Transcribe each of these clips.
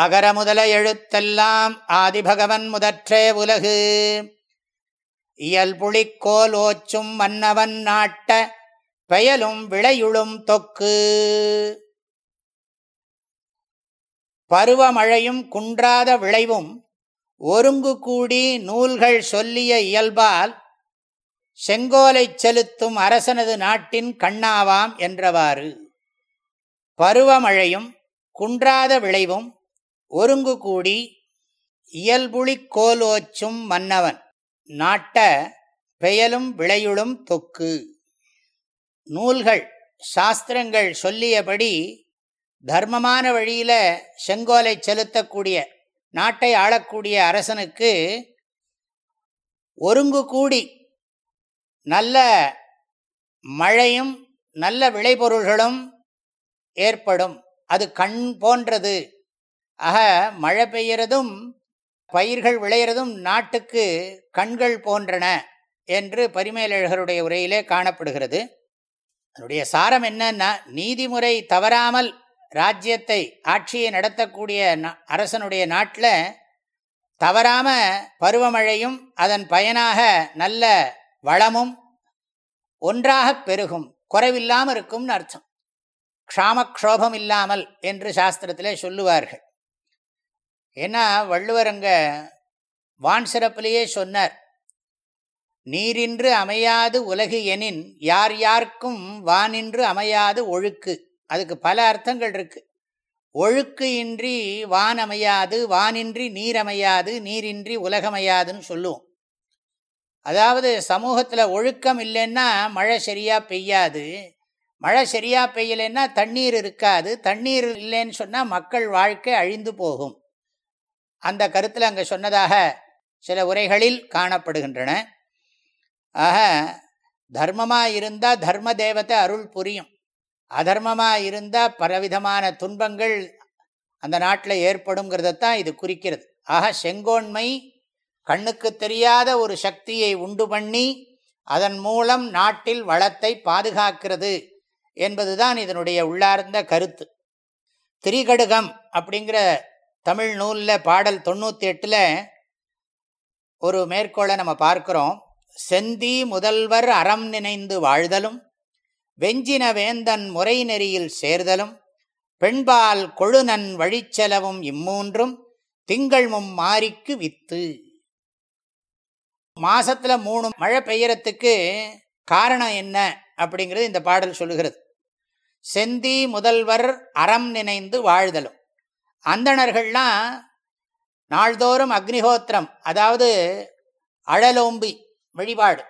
அகர முதல எழுத்தெல்லாம் ஆதிபகவன் முதற்றே உலகு. இயல்புளிக்கோல் ஓச்சும் மன்னவன் நாட்ட பெயலும் விளையுளும் தொக்கு. பருவமழையும் குன்றாத விளைவும் ஒருங்கு கூடி நூல்கள் சொல்லிய இயல்பால் செங்கோலை செலுத்தும் அரசனது நாட்டின் கண்ணாவாம் என்றவாறு. பருவமழையும் குன்றாத விளைவும் ஒருங்கு கூடி இயல்புளிக் கோலோச்சும் மன்னவன். நாட்ட பெயலும் விளையுளும் தொக்கு. நூல்கள் சாஸ்திரங்கள் சொல்லியபடி தர்மமான வழியில் செங்கோலை செலுத்தக்கூடிய நாட்டை ஆளக்கூடிய அரசனுக்கு ஒருங்கு கூடி நல்ல மழையும் நல்ல விளைபொருள்களும் ஏற்படும். அது கண் போன்றது. ஆக மழை பெய்யறதும் பயிர்கள் விளையிறதும் நாட்டுக்கு கண்கள் போன்றன என்று பரிமேலழகருடைய உரையிலே காணப்படுகிறது. அதனுடைய சாரம் என்னன்னா நீதிமுறை தவறாமல் ராஜ்யத்தை ஆட்சியை நடத்தக்கூடிய அரசனுடைய நாட்டில் தவறாம பருவமழையும் அதன் பயனாக நல்ல வளமும் ஒன்றாக பெருகும். குறைவில்லாமல் இருக்கும்னு அர்த்தம். க்ஷாமக்ஷோபம் இல்லாமல் என்று சாஸ்திரத்திலே சொல்லுவார்கள். ஏன்னா வள்ளுவர் வான் சிறப்பிலேயே சொன்னார் நீரின்று அமையாது உலகு எனின் யார் யாருக்கும் வானின்று அமையாது ஒழுக்கு. அதுக்கு பல அர்த்தங்கள் இருக்கு. ஒழுக்கு இன்றி வான் அமையாது வானின்றி நீர் அமையாது நீரின்றி உலகமையாதுன்னு சொல்லுவோம். அதாவது சமூகத்தில் ஒழுக்கம் இல்லைன்னா மழை சரியாக பெய்யாது மழை சரியாக பெய்யலைன்னா தண்ணீர் இருக்காது தண்ணீர் இல்லைன்னு சொன்னால் மக்கள் வாழ்க்கை அழிந்து போகும். அந்த கருத்தில் அங்கே சொன்னதாக சில உரைகளில் காணப்படுகின்றன. ஆக தர்மமாக இருந்தால் தர்ம தேவத்தை அருள் புரியும். அதர்மமாக இருந்தால் பலவிதமான துன்பங்கள் அந்த நாட்டில் ஏற்படுங்கிறதத்தான் இது குறிக்கிறது. ஆக செங்கோன்மை கண்ணுக்கு தெரியாத ஒரு சக்தியை உண்டு பண்ணி அதன் மூலம் நாட்டில் வளத்தை பாதுகாக்கிறது என்பதுதான் இதனுடைய உள்ளார்ந்த கருத்து. திரிகடுகம் அப்படிங்கிற தமிழ் நூலில் பாடல் தொண்ணூற்றி எட்டில் ஒரு மேற்கோளை நம்ம பார்க்குறோம். செந்தி முதல்வர் அறம் நினைந்து வாழ்தலும் வெஞ்சின வேந்தன் முறை நெறியில் சேர்தலும் பெண்பால் கொழுநன் வழிச்செலவும் இம்மூன்றும் திங்கள் மும் மாறிக்கு வித்து. மாசத்தில் மூணு மழை பெய்யறதுக்கு காரணம் என்ன அப்படிங்கிறது இந்த பாடல் சொல்லுகிறது. செந்தி முதல்வர் அறம் நினைந்து வாழ்தலும் அந்தணர்கள்லாம் நாள்தோறும் அக்னிஹோத்திரம் அதாவது அழலோம்பி வழிபாடு.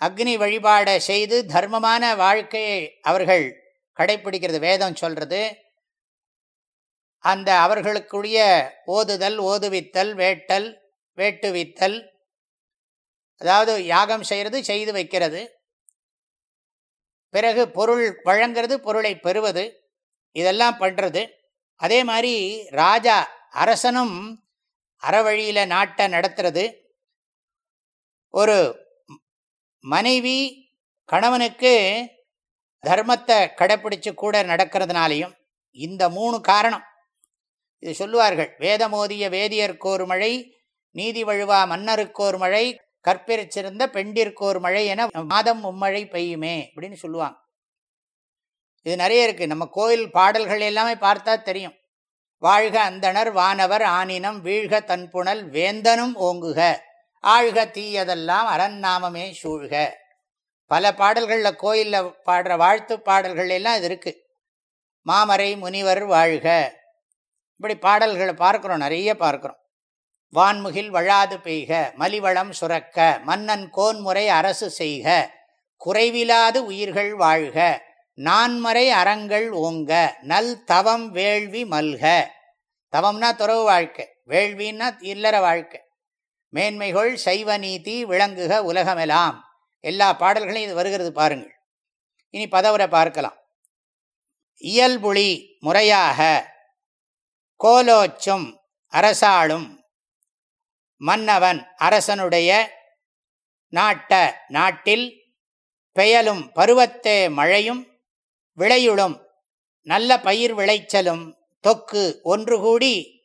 அக்னி வழிபாடை செய்து தர்மமான வாழ்க்கையை அவர்கள் கடைப்பிடிக்கிறது வேதம் சொல்கிறது அந்த அவர்களுக்குரிய ஓதுதல் ஓதுவித்தல் வேட்டல் வேட்டுவித்தல் அதாவது யாகம் செய்கிறது செய்து வைக்கிறது. பிறகு பொருள் வழங்கிறது பொருளை பெறுவது இதெல்லாம் பண்ணுறது அதே மாதிரி ராஜா அரசனும் அறவழியில் நாட்டை நடத்துறது. ஒரு மனைவி கணவனுக்கு தர்மத்தை கடைப்பிடிச்சு கூட நடக்கிறதுனாலையும் இந்த மூணு காரணம். இது சொல்லுவார்கள் வேதமோதிய வேதியர்க்கோர் மழை நீதி வழுவா மன்னருக்கோர் மழை கற்பிரிச்சிருந்த பெண்டிற்கோர் மழை என மாதம் மும்மழை பெய்யுமே அப்படின்னு சொல்லுவாங்க. இது நிறைய இருக்குது நம்ம கோயில் பாடல்கள் எல்லாமே பார்த்தா தெரியும். வாழ்க அந்தனர் வானவர் ஆனினம் வீழ்க தன்புணல் வேந்தனும் ஓங்குக ஆழ்க தீயதெல்லாம் அரண்நாமமே சூழ்க. பல பாடல்களில் கோயிலில் பாடுற வாழ்த்து பாடல்கள் எல்லாம் இது இருக்கு. மாமரை முனிவர் வாழ்க. இப்படி பாடல்களை பார்க்குறோம் நிறைய பார்க்குறோம். வான்முகில் வழாது பெய்க மலிவளம் சுரக்க மன்னன் கோன்முறை அரசு செய்க குறைவிலாது உயிர்கள் வாழ்க நான்மறை அறங்கள் ஓங்க நல் தவம் வேள்வி மல்க. தவம்னா துறவு வாழ்க்கை வேள்வின்னா இல்லற வாழ்க்கை. மேன்மைகள் சைவ நீதி விளங்குக உலகமெல்லாம் எல்லா பாடல்களையும் இது வருகிறது பாருங்கள். இனி பதவரை பார்க்கலாம். இயல்புளி முறையாக கோலோச்சும் அரசாளும் மன்னவன் அரசனுடைய நாட்ட நாட்டில் பெயலும் பருவத்தே மழையும் விளையுளும். நல்ல பயிர் விளைச்சலும் தொக்கு ஒன்று கூடி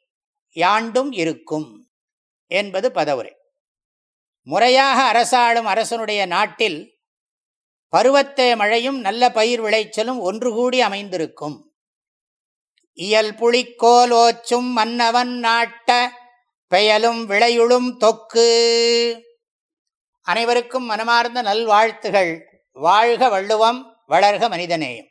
யாண்டும் இருக்கும் என்பது பதவுரை. முறையாக அரசாளும் அரசனுடைய நாட்டில் பருவத்தே மழையும் நல்ல பயிர் விளைச்சலும் ஒன்று கூடி அமைந்திருக்கும். இயல் புளிக்கோல் ஓச்சும் மன்னவன் நாட்ட பெயலும் விளையுளும் தொக்கு. அனைவருக்கும் மனமார்ந்த நல்வாழ்த்துகள். வாழ்க வள்ளுவம் வளர்க மனிதநேயம்.